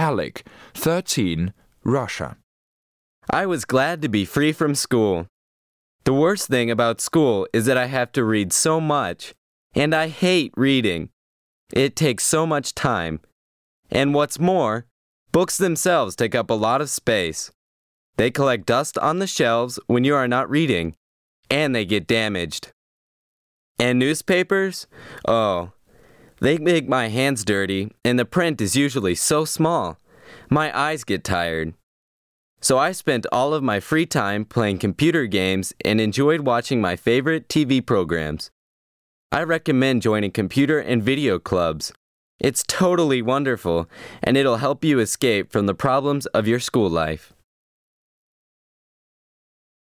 Alec, 13, Russia. I was glad to be free from school. The worst thing about school is that I have to read so much, and I hate reading. It takes so much time. And what's more, books themselves take up a lot of space. They collect dust on the shelves when you are not reading, and they get damaged. And newspapers? Oh, they make my hands dirty, and the print is usually so small. My eyes get tired. So I spent all of my free time playing computer games and enjoyed watching my favorite TV programs. I recommend joining computer and video clubs. It's totally wonderful, and it'll help you escape from the problems of your school life.